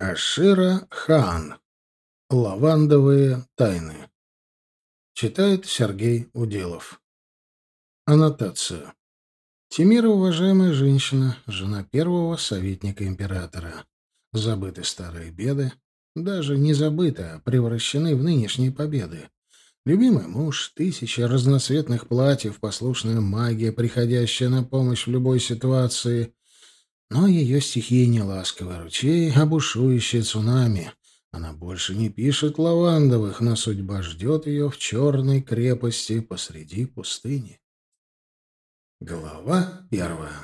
Ашира Хан. Лавандовые тайны. Читает Сергей Уделов. Аннотация. Тимира — уважаемая женщина, жена первого советника императора. Забыты старые беды, даже не забыты, а превращены в нынешние победы. Любимый муж, тысячи разноцветных платьев, послушная магия, приходящая на помощь в любой ситуации, но ее стихия не ласковый ручей, а бушующее цунами. Она больше не пишет лавандовых, но судьба ждет ее в черной крепости посреди пустыни. Глава первая.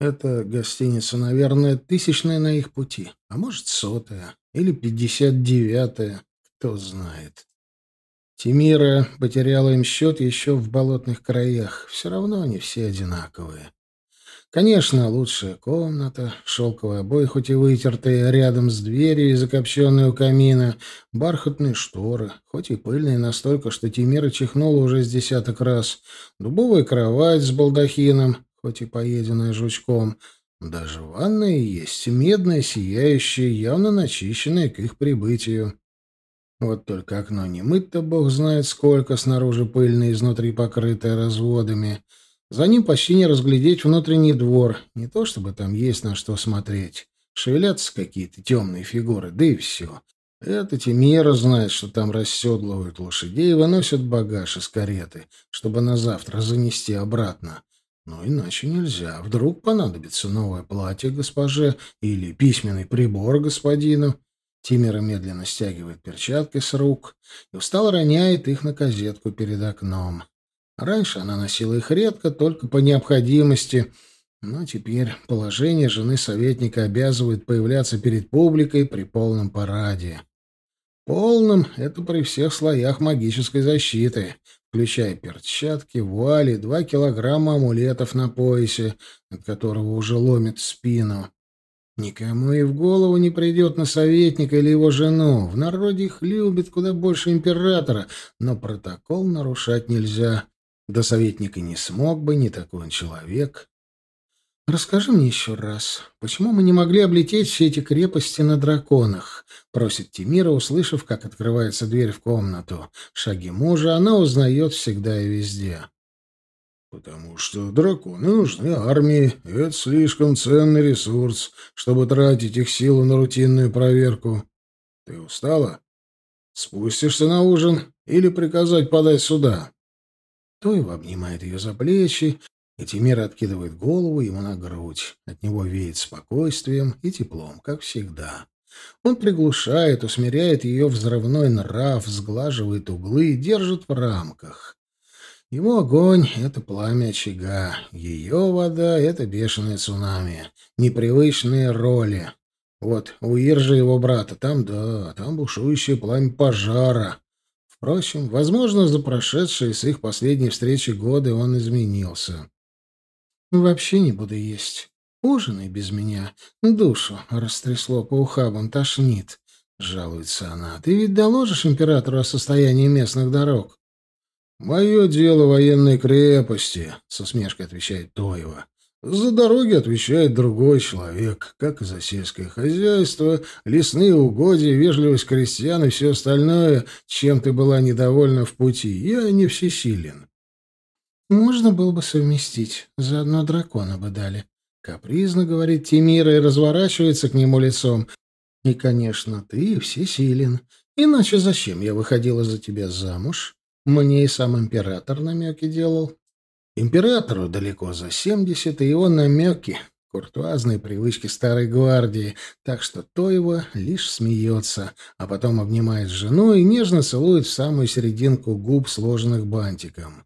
Это гостиница, наверное, тысячная на их пути, а может, сотая или пятьдесят девятая, кто знает. Тимира потеряла им счет еще в болотных краях. Все равно они все одинаковые. Конечно, лучшая комната, шелковые обои, хоть и вытертые, рядом с дверью и закопченные у камина, бархатные шторы, хоть и пыльные настолько, что Тимира чихнула уже с десяток раз, дубовая кровать с балдахином, хоть и поеденная жучком, даже ванная есть, медная, сияющая, явно начищенная к их прибытию. Вот только окно не мыть-то бог знает сколько, снаружи пыльное, изнутри покрытое разводами — за ним почти не разглядеть внутренний двор. Не то чтобы там есть на что смотреть. Шевелятся какие-то темные фигуры, да и все. Это Тимира знает, что там расседлывают лошадей и выносят багаж из кареты, чтобы на завтра занести обратно. Но иначе нельзя. Вдруг понадобится новое платье госпоже или письменный прибор господину. Тимира медленно стягивает перчатки с рук и устало роняет их на козетку перед окном. Раньше она носила их редко, только по необходимости, но теперь положение жены советника обязывает появляться перед публикой при полном параде. Полным — это при всех слоях магической защиты, включая перчатки, вуали, два килограмма амулетов на поясе, от которого уже ломит спину. Никому и в голову не придет на советника или его жену. В народе их любят куда больше императора, но протокол нарушать нельзя. До советника не смог бы, не такой он человек. «Расскажи мне еще раз, почему мы не могли облететь все эти крепости на драконах?» — просит Тимира, услышав, как открывается дверь в комнату. Шаги мужа она узнает всегда и везде. «Потому что драконы нужны армии, это слишком ценный ресурс, чтобы тратить их силу на рутинную проверку. Ты устала? Спустишься на ужин или приказать подать сюда?» Тоева обнимает ее за плечи, и Тимир откидывает голову ему на грудь. От него веет спокойствием и теплом, как всегда. Он приглушает, усмиряет ее взрывной нрав, сглаживает углы и держит в рамках. Его огонь — это пламя очага, ее вода — это бешеное цунами, непривычные роли. Вот у Иржи его брата, там, да, там бушующее пламя пожара, Впрочем, возможно, за прошедшие с их последней встречи годы он изменился. «Вообще не буду есть. Ужинай без меня. Душу растрясло по ухабам, тошнит», — жалуется она. «Ты ведь доложишь императору о состоянии местных дорог?» «Мое дело военной крепости», — с усмешкой отвечает Тоева. За дороги отвечает другой человек, как и за сельское хозяйство, лесные угодья, вежливость крестьян и все остальное, чем ты была недовольна в пути. Я не всесилен. Можно было бы совместить, заодно дракона бы дали. Капризно говорит Тимира и разворачивается к нему лицом. И, конечно, ты всесилен. Иначе зачем я выходила за тебя замуж? Мне и сам император намеки делал. Императору далеко за семьдесят, и его намеки — куртуазные привычки старой гвардии, так что то его лишь смеется, а потом обнимает жену и нежно целует в самую серединку губ, сложенных бантиком.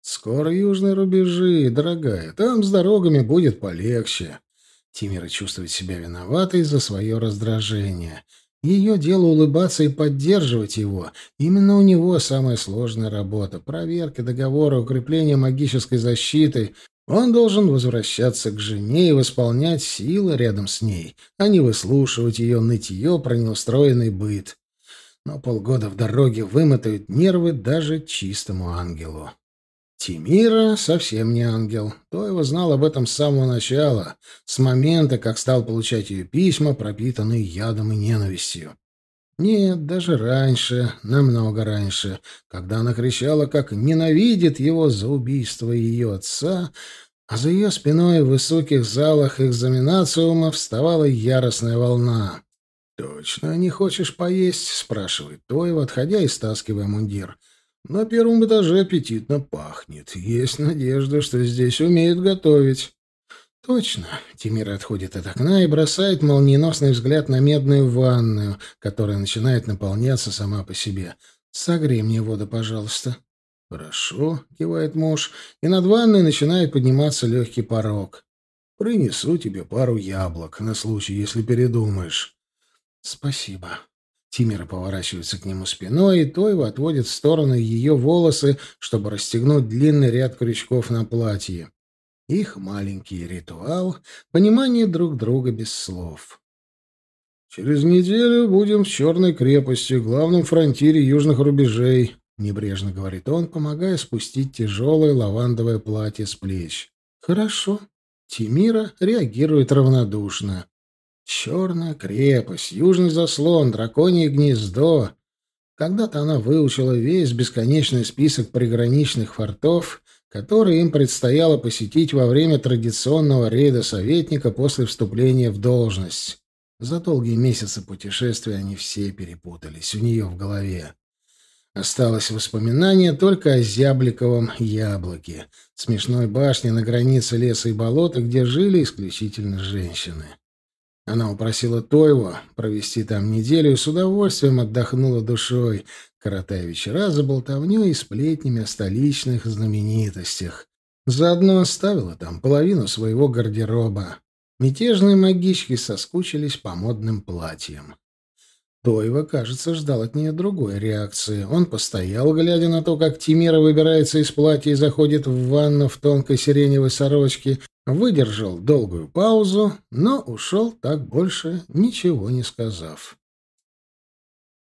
«Скоро южные рубежи, дорогая, там с дорогами будет полегче». Тимира чувствует себя виноватой за свое раздражение — ее дело улыбаться и поддерживать его. Именно у него самая сложная работа. Проверка договора, укрепление магической защиты. Он должен возвращаться к жене и восполнять силы рядом с ней, а не выслушивать ее нытье про неустроенный быт. Но полгода в дороге вымотают нервы даже чистому ангелу. Тимира совсем не ангел. То его знал об этом с самого начала, с момента, как стал получать ее письма, пропитанные ядом и ненавистью. Нет, даже раньше, намного раньше, когда она кричала, как ненавидит его за убийство ее отца, а за ее спиной в высоких залах экзаменациума вставала яростная волна. «Точно не хочешь поесть?» — спрашивает Тоева, отходя и стаскивая мундир. На первом этаже аппетитно пахнет. Есть надежда, что здесь умеют готовить. Точно. Тимир отходит от окна и бросает молниеносный взгляд на медную ванную, которая начинает наполняться сама по себе. Согрей мне воду, пожалуйста. Хорошо, кивает муж, и над ванной начинает подниматься легкий порог. Принесу тебе пару яблок на случай, если передумаешь. Спасибо. Тимира поворачивается к нему спиной, и Тойва отводит в сторону ее волосы, чтобы расстегнуть длинный ряд крючков на платье. Их маленький ритуал — понимание друг друга без слов. «Через неделю будем в Черной крепости, главном фронтире южных рубежей», — небрежно говорит он, помогая спустить тяжелое лавандовое платье с плеч. «Хорошо». Тимира реагирует равнодушно. Черная крепость, южный заслон, драконье гнездо. Когда-то она выучила весь бесконечный список приграничных фортов, которые им предстояло посетить во время традиционного рейда советника после вступления в должность. За долгие месяцы путешествия они все перепутались у нее в голове. Осталось воспоминание только о зябликовом яблоке, смешной башне на границе леса и болота, где жили исключительно женщины. Она упросила Тойва провести там неделю и с удовольствием отдохнула душой, коротая вечера за болтовнёй и сплетнями о столичных знаменитостях. Заодно оставила там половину своего гардероба. Мятежные магички соскучились по модным платьям. Тойва, кажется, ждал от нее другой реакции. Он постоял, глядя на то, как Тимира выбирается из платья и заходит в ванну в тонкой сиреневой сорочке, выдержал долгую паузу, но ушел так больше, ничего не сказав.